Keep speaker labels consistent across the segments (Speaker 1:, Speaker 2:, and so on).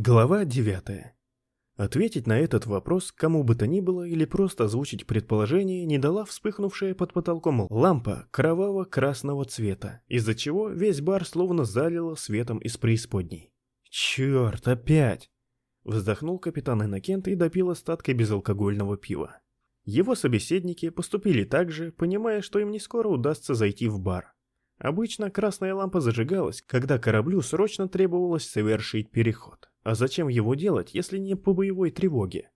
Speaker 1: Глава 9. Ответить на этот вопрос кому бы то ни было или просто озвучить предположение не дала вспыхнувшая под потолком лампа кроваво-красного цвета, из-за чего весь бар словно залило светом из преисподней. «Черт, опять!» Вздохнул капитан Иннокент и допил остатки безалкогольного пива. Его собеседники поступили так же, понимая, что им не скоро удастся зайти в бар. Обычно красная лампа зажигалась, когда кораблю срочно требовалось совершить переход. А зачем его делать, если не по боевой тревоге?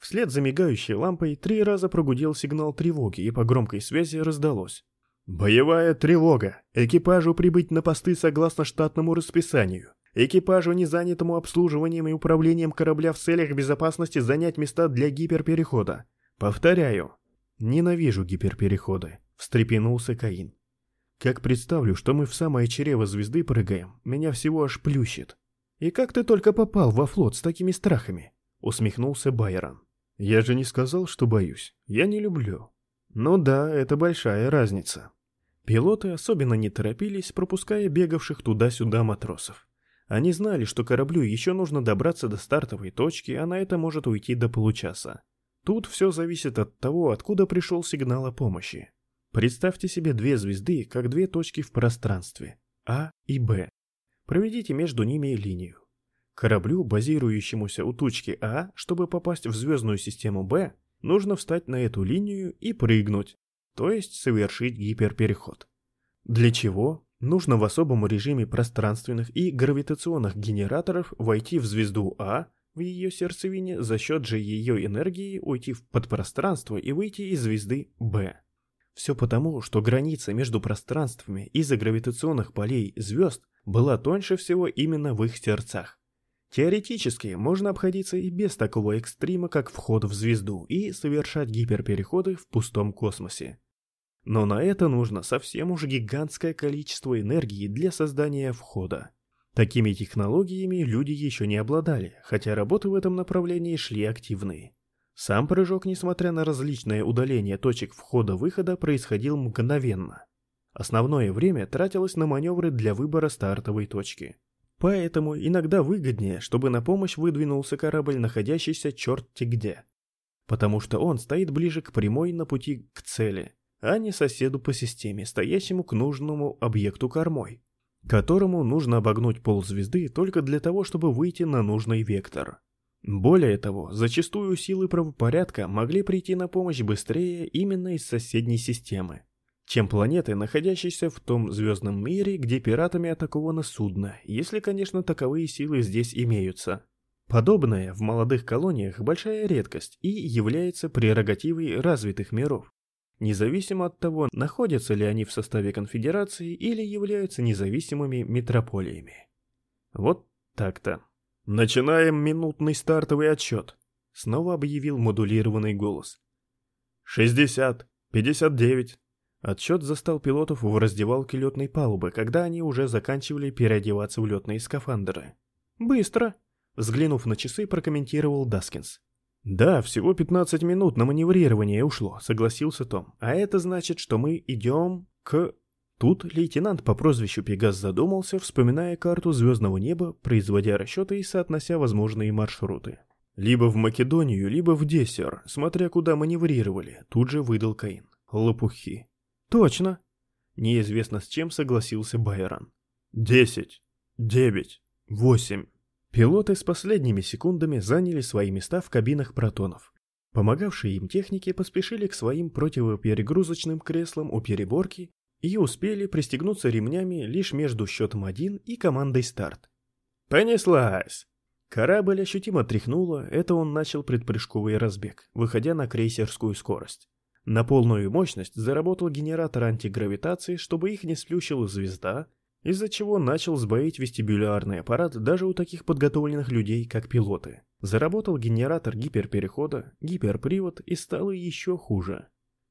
Speaker 1: Вслед за мигающей лампой три раза прогудел сигнал тревоги, и по громкой связи раздалось. «Боевая тревога! Экипажу прибыть на посты согласно штатному расписанию. Экипажу, не занятому обслуживанием и управлением корабля в целях безопасности, занять места для гиперперехода. Повторяю. Ненавижу гиперпереходы», — встрепенулся Каин. «Как представлю, что мы в самое чрево звезды прыгаем, меня всего аж плющит. «И как ты только попал во флот с такими страхами?» — усмехнулся Байрон. «Я же не сказал, что боюсь. Я не люблю». «Ну да, это большая разница». Пилоты особенно не торопились, пропуская бегавших туда-сюда матросов. Они знали, что кораблю еще нужно добраться до стартовой точки, а на это может уйти до получаса. Тут все зависит от того, откуда пришел сигнал о помощи. Представьте себе две звезды, как две точки в пространстве, А и Б. Проведите между ними линию. Кораблю, базирующемуся у точки А, чтобы попасть в звездную систему Б, нужно встать на эту линию и прыгнуть, то есть совершить гиперпереход. Для чего? Нужно в особом режиме пространственных и гравитационных генераторов войти в звезду А, в ее сердцевине, за счет же ее энергии уйти в подпространство и выйти из звезды Б. Все потому, что граница между пространствами из-за гравитационных полей звезд была тоньше всего именно в их сердцах. Теоретически можно обходиться и без такого экстрима, как вход в звезду, и совершать гиперпереходы в пустом космосе. Но на это нужно совсем уж гигантское количество энергии для создания входа. Такими технологиями люди еще не обладали, хотя работы в этом направлении шли активные. Сам прыжок, несмотря на различное удаление точек входа-выхода, происходил мгновенно. Основное время тратилось на маневры для выбора стартовой точки. Поэтому иногда выгоднее, чтобы на помощь выдвинулся корабль, находящийся черти где. Потому что он стоит ближе к прямой на пути к цели, а не соседу по системе, стоящему к нужному объекту кормой, которому нужно обогнуть ползвезды только для того, чтобы выйти на нужный вектор. Более того, зачастую силы правопорядка могли прийти на помощь быстрее именно из соседней системы, чем планеты, находящиеся в том звездном мире, где пиратами атаковано судно, если, конечно, таковые силы здесь имеются. Подобное в молодых колониях большая редкость и является прерогативой развитых миров, независимо от того, находятся ли они в составе конфедерации или являются независимыми метрополиями. Вот так-то. «Начинаем минутный стартовый отсчет», — снова объявил модулированный голос. «Шестьдесят, пятьдесят девять». Отсчет застал пилотов в раздевалке летной палубы, когда они уже заканчивали переодеваться в летные скафандры. «Быстро», — взглянув на часы, прокомментировал Даскинс. «Да, всего 15 минут на маневрирование ушло», — согласился Том. «А это значит, что мы идем к...» Тут лейтенант по прозвищу Пегас задумался, вспоминая карту звездного неба, производя расчеты и соотнося возможные маршруты. Либо в Македонию, либо в Десер, смотря куда маневрировали, тут же выдал Каин. Лопухи. Точно. Неизвестно с чем согласился Байрон. Десять. Девять. Восемь. Пилоты с последними секундами заняли свои места в кабинах протонов. Помогавшие им техники поспешили к своим противоперегрузочным креслам у переборки и успели пристегнуться ремнями лишь между счетом 1 и командой старт. «Понеслась!» Корабль ощутимо тряхнуло, это он начал предпрыжковый разбег, выходя на крейсерскую скорость. На полную мощность заработал генератор антигравитации, чтобы их не сплющила звезда, из-за чего начал сбоить вестибулярный аппарат даже у таких подготовленных людей, как пилоты. Заработал генератор гиперперехода, гиперпривод и стало еще хуже.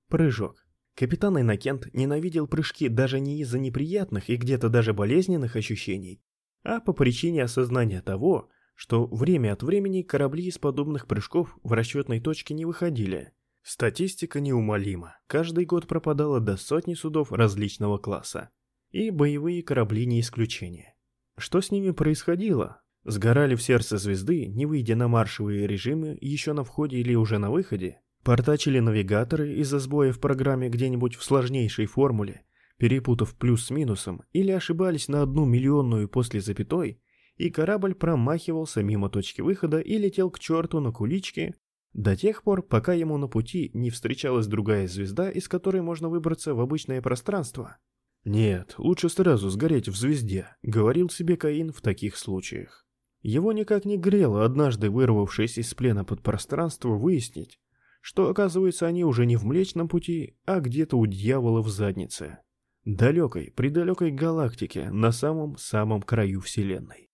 Speaker 1: Прыжок. Капитан Иннокент ненавидел прыжки даже не из-за неприятных и где-то даже болезненных ощущений, а по причине осознания того, что время от времени корабли из подобных прыжков в расчетной точке не выходили. Статистика неумолима. Каждый год пропадало до сотни судов различного класса. И боевые корабли не исключение. Что с ними происходило? Сгорали в сердце звезды, не выйдя на маршевые режимы еще на входе или уже на выходе? Портачили навигаторы из-за сбоя в программе где-нибудь в сложнейшей формуле, перепутав плюс с минусом, или ошибались на одну миллионную после запятой, и корабль промахивался мимо точки выхода и летел к черту на куличке до тех пор, пока ему на пути не встречалась другая звезда, из которой можно выбраться в обычное пространство. «Нет, лучше сразу сгореть в звезде», — говорил себе Каин в таких случаях. Его никак не грело, однажды вырвавшись из плена под пространство, выяснить, что, оказывается, они уже не в Млечном Пути, а где-то у дьявола в заднице. Далекой, предалекой галактике, на самом-самом краю Вселенной.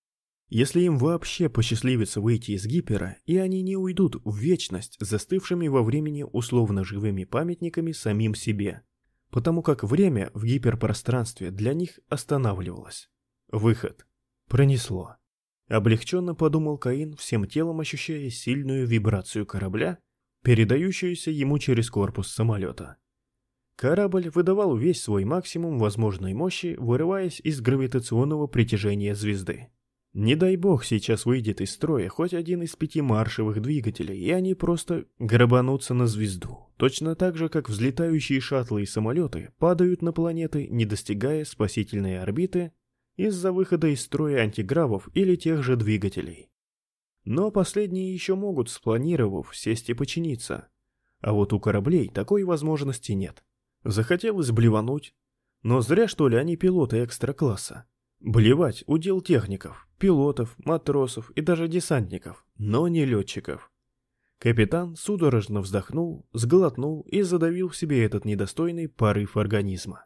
Speaker 1: Если им вообще посчастливится выйти из гипера, и они не уйдут в вечность застывшими во времени условно живыми памятниками самим себе, потому как время в гиперпространстве для них останавливалось. Выход. Пронесло. Облегченно подумал Каин, всем телом ощущая сильную вибрацию корабля, передающуюся ему через корпус самолета. Корабль выдавал весь свой максимум возможной мощи, вырываясь из гравитационного притяжения звезды. Не дай бог сейчас выйдет из строя хоть один из пяти маршевых двигателей, и они просто грабанутся на звезду, точно так же, как взлетающие шаттлы и самолеты падают на планеты, не достигая спасительной орбиты из-за выхода из строя антигравов или тех же двигателей. Но последние еще могут, спланировав, сесть и починиться. А вот у кораблей такой возможности нет. Захотелось блевануть. Но зря, что ли, они пилоты экстра-класса. Блевать – удел техников, пилотов, матросов и даже десантников, но не летчиков. Капитан судорожно вздохнул, сглотнул и задавил в себе этот недостойный порыв организма.